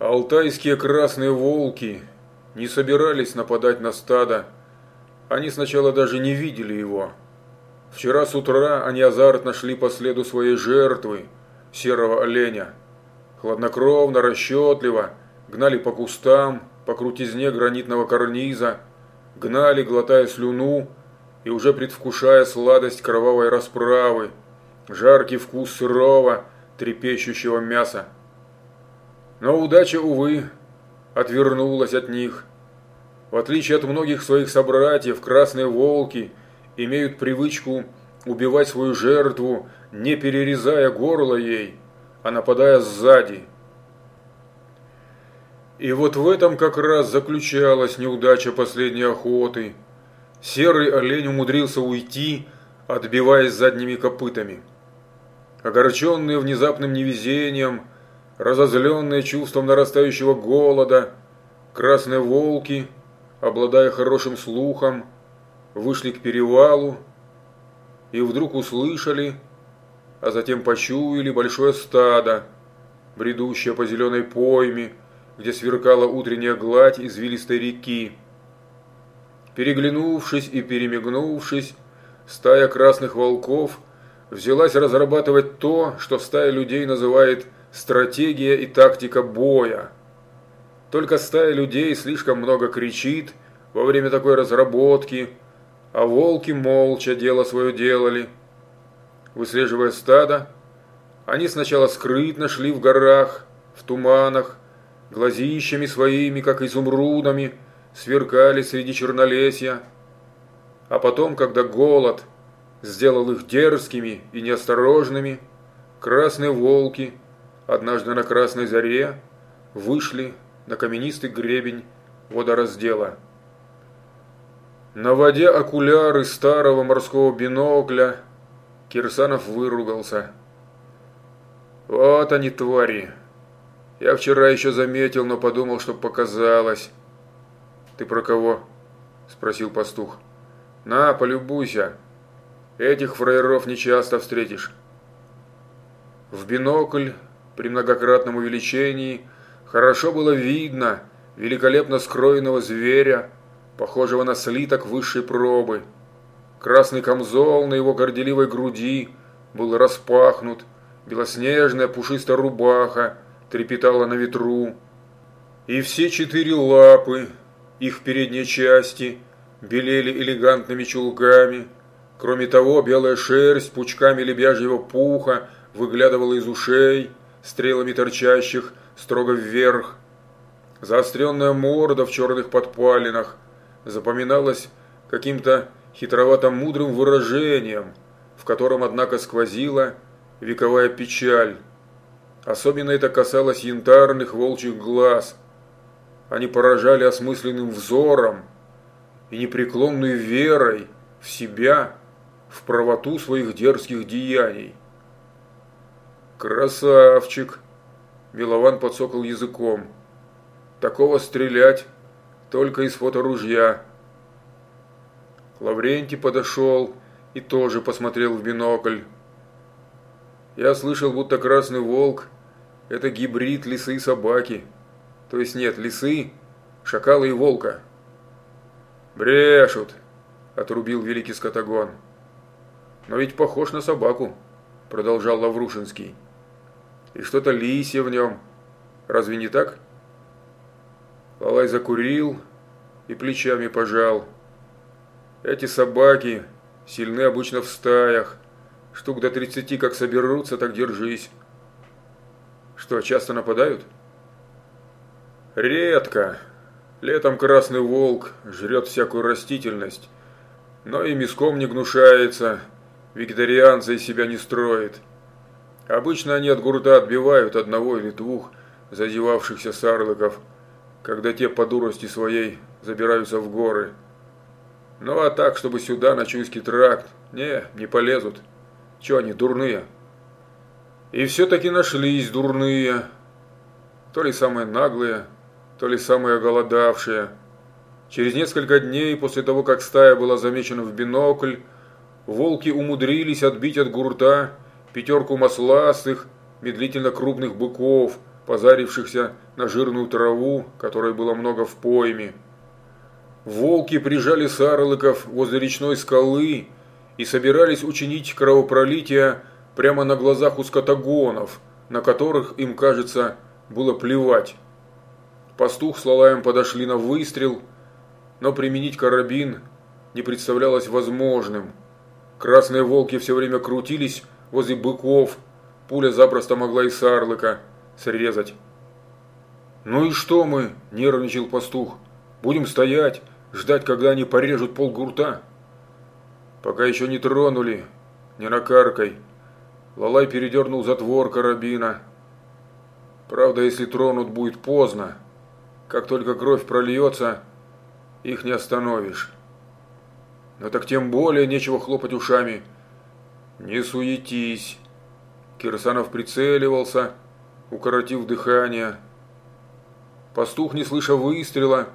Алтайские красные волки не собирались нападать на стадо. Они сначала даже не видели его. Вчера с утра они азартно шли по следу своей жертвы, серого оленя. Хладнокровно, расчетливо, гнали по кустам, по крутизне гранитного карниза, гнали, глотая слюну и уже предвкушая сладость кровавой расправы, жаркий вкус сырого, трепещущего мяса. Но удача, увы, отвернулась от них. В отличие от многих своих собратьев, красные волки имеют привычку убивать свою жертву, не перерезая горло ей, а нападая сзади. И вот в этом как раз заключалась неудача последней охоты. Серый олень умудрился уйти, отбиваясь задними копытами. Огорченные внезапным невезением, разозленные чувством нарастающего голода, красные волки, обладая хорошим слухом, вышли к перевалу и вдруг услышали, а затем почуяли большое стадо, бредущее по зеленой пойме, где сверкала утренняя гладь извилистой реки. Переглянувшись и перемигнувшись, стая красных волков взялась разрабатывать то, что стая людей называет стратегия и тактика боя. Только стая людей слишком много кричит во время такой разработки, а волки молча дело свое делали. Выслеживая стадо, они сначала скрытно шли в горах, в туманах, глазищами своими, как изумрудами, сверкали среди чернолесья. А потом, когда голод сделал их дерзкими и неосторожными, красные волки – однажды на красной заре вышли на каменистый гребень водораздела. Наводя окуляры старого морского бинокля, Кирсанов выругался. «Вот они, твари! Я вчера еще заметил, но подумал, что показалось». «Ты про кого?» – спросил пастух. «На, полюбуйся. Этих фраеров нечасто встретишь». В бинокль при многократном увеличении хорошо было видно великолепно скроенного зверя, похожего на слиток высшей пробы. Красный камзол на его горделивой груди был распахнут, белоснежная пушистая рубаха трепетала на ветру. И все четыре лапы, их передние части, белели элегантными чулками. Кроме того, белая шерсть пучками лебяжьего пуха выглядывала из ушей – стрелами торчащих строго вверх. Заостренная морда в черных подпалинах запоминалась каким-то хитровато-мудрым выражением, в котором, однако, сквозила вековая печаль. Особенно это касалось янтарных волчьих глаз. Они поражали осмысленным взором и непреклонной верой в себя, в правоту своих дерзких деяний. «Красавчик!» Милован подсокал языком. «Такого стрелять только из фоторужья». Лаврентий подошел и тоже посмотрел в бинокль. Я слышал, будто красный волк – это гибрид лисы и собаки. То есть нет, лисы, шакала и волка. «Брешут!» – отрубил великий скотагон. «Но ведь похож на собаку», – продолжал Лаврушинский и что-то лисье в нем. Разве не так? Лалай закурил и плечами пожал. Эти собаки сильны обычно в стаях. Штук до тридцати как соберутся, так держись. Что, часто нападают? Редко. Летом красный волк жрет всякую растительность, но и миском не гнушается, вегетарианца из себя не строит. Обычно они от гурта отбивают одного или двух зазевавшихся сарлыков, когда те по дурости своей забираются в горы. Ну а так, чтобы сюда, на Чуйский тракт, не, не полезут. Че они, дурные? И все-таки нашлись дурные. То ли самые наглые, то ли самые голодавшие. Через несколько дней после того, как стая была замечена в бинокль, волки умудрились отбить от гурта пятерку масластых, медлительно крупных быков, позарившихся на жирную траву, которой было много в пойме. Волки прижали сарлыков возле речной скалы и собирались учинить кровопролитие прямо на глазах у скотогонов, на которых им, кажется, было плевать. Пастух с Лалаем подошли на выстрел, но применить карабин не представлялось возможным. Красные волки все время крутились возле быков, пуля запросто могла и сарлыка срезать. «Ну и что мы?» – нервничал пастух. «Будем стоять, ждать, когда они порежут полгурта?» «Пока еще не тронули, не накаркай». Лалай передернул затвор карабина. «Правда, если тронут, будет поздно. Как только кровь прольется, их не остановишь». «Но так тем более нечего хлопать ушами». «Не суетись». Кирсанов прицеливался, укоротив дыхание. Пастух, не слыша выстрела,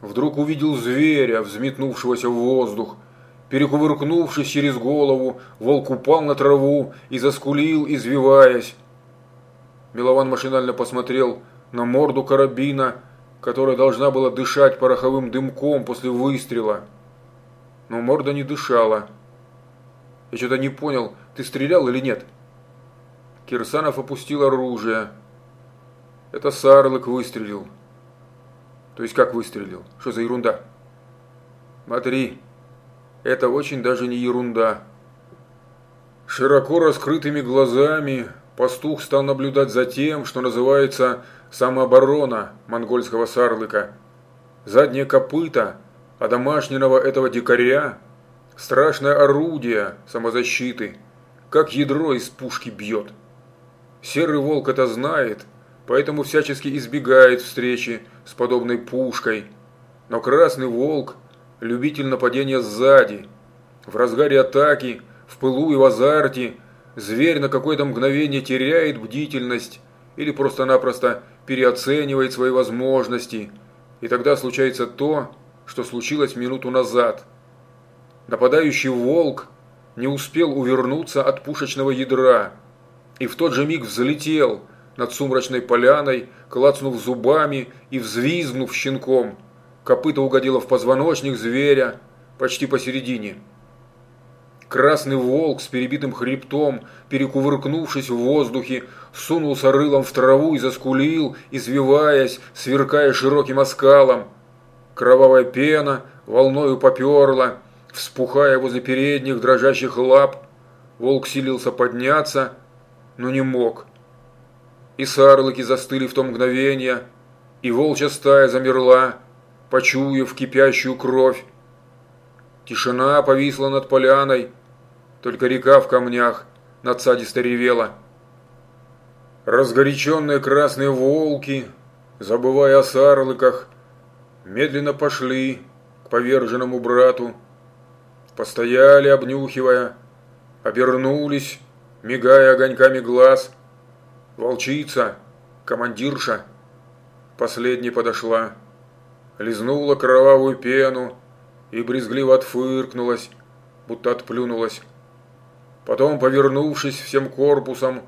вдруг увидел зверя, взметнувшегося в воздух. Перекувыркнувшись через голову, волк упал на траву и заскулил, извиваясь. Милован машинально посмотрел на морду карабина, которая должна была дышать пороховым дымком после выстрела. Но морда не дышала. Я что-то не понял, ты стрелял или нет? Кирсанов опустил оружие. Это Сарлык выстрелил. То есть как выстрелил? Что за ерунда? Смотри, это очень даже не ерунда. Широко раскрытыми глазами пастух стал наблюдать за тем, что называется самооборона монгольского сарлыка. Заднее копыто одомашненного этого дикаря – страшное орудие самозащиты, как ядро из пушки бьет. Серый волк это знает, поэтому всячески избегает встречи с подобной пушкой. Но красный волк – любитель нападения сзади. В разгаре атаки, в пылу и в азарте зверь на какое-то мгновение теряет бдительность или просто-напросто переоценивает свои возможности. И тогда случается то, что случилось минуту назад. Нападающий волк не успел увернуться от пушечного ядра – и в тот же миг взлетел над сумрачной поляной, клацнув зубами и взвизгнув щенком. Копыто угодило в позвоночник зверя почти посередине. Красный волк с перебитым хребтом, перекувыркнувшись в воздухе, сунулся рылом в траву и заскулил, извиваясь, сверкая широким оскалом. Кровавая пена волною поперла, вспухая возле передних дрожащих лап. Волк силился подняться, но не мог. И сарлыки застыли в то мгновение, и волчья стая замерла, почуяв кипящую кровь. Тишина повисла над поляной, только река в камнях надсадисто ревела. Разгоряченные красные волки, забывая о сарлыках, медленно пошли к поверженному брату, постояли, обнюхивая, обернулись мигая огоньками глаз. Волчица, командирша, последней подошла, лизнула кровавую пену и брезгливо отфыркнулась, будто отплюнулась. Потом, повернувшись всем корпусом,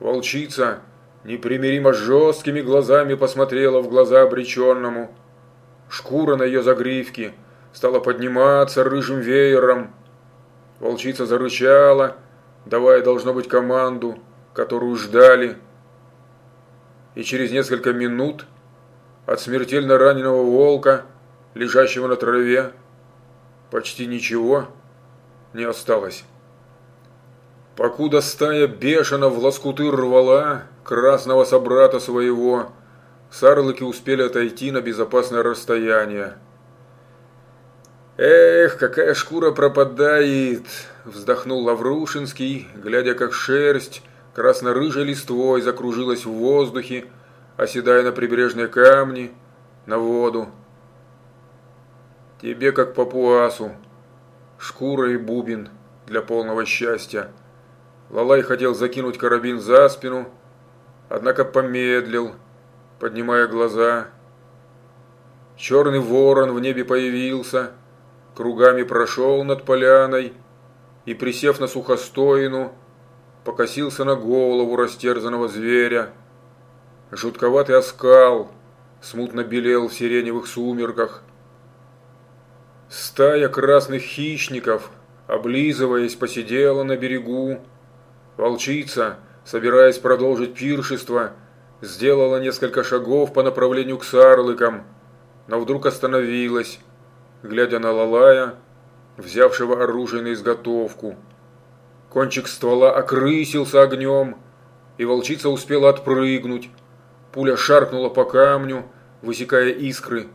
волчица непримиримо жесткими глазами посмотрела в глаза обреченному. Шкура на ее загривке стала подниматься рыжим веером. Волчица зарычала, давая, должно быть, команду, которую ждали. И через несколько минут от смертельно раненого волка, лежащего на траве, почти ничего не осталось. Покуда стая бешено в лоскуты рвала красного собрата своего, сарлыки успели отойти на безопасное расстояние. «Эх, какая шкура пропадает!» – вздохнул Лаврушинский, глядя, как шерсть красно-рыжей листвой закружилась в воздухе, оседая на прибрежные камни, на воду. «Тебе, как папуасу, шкура и бубен для полного счастья». Лалай хотел закинуть карабин за спину, однако помедлил, поднимая глаза. Черный ворон в небе появился – кругами прошел над поляной и, присев на сухостоину, покосился на голову растерзанного зверя. Жутковатый оскал смутно белел в сиреневых сумерках. Стая красных хищников, облизываясь, посидела на берегу. Волчица, собираясь продолжить пиршество, сделала несколько шагов по направлению к сарлыкам, но вдруг остановилась, глядя на Лалая, взявшего оружие на изготовку. Кончик ствола окрысился огнем, и волчица успела отпрыгнуть. Пуля шаркнула по камню, высекая искры.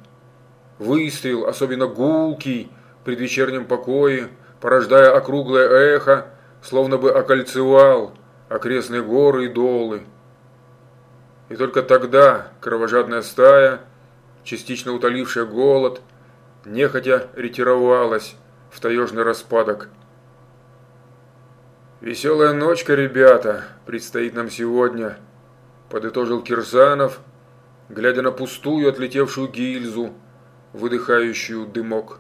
Выстрел, особенно гулкий, в предвечернем покое, порождая округлое эхо, словно бы окольцевал окрестные горы и долы. И только тогда кровожадная стая, частично утолившая голод, нехотя ретировалась в таежный распадок. «Веселая ночка, ребята, предстоит нам сегодня», – подытожил Кирсанов, глядя на пустую отлетевшую гильзу, выдыхающую дымок.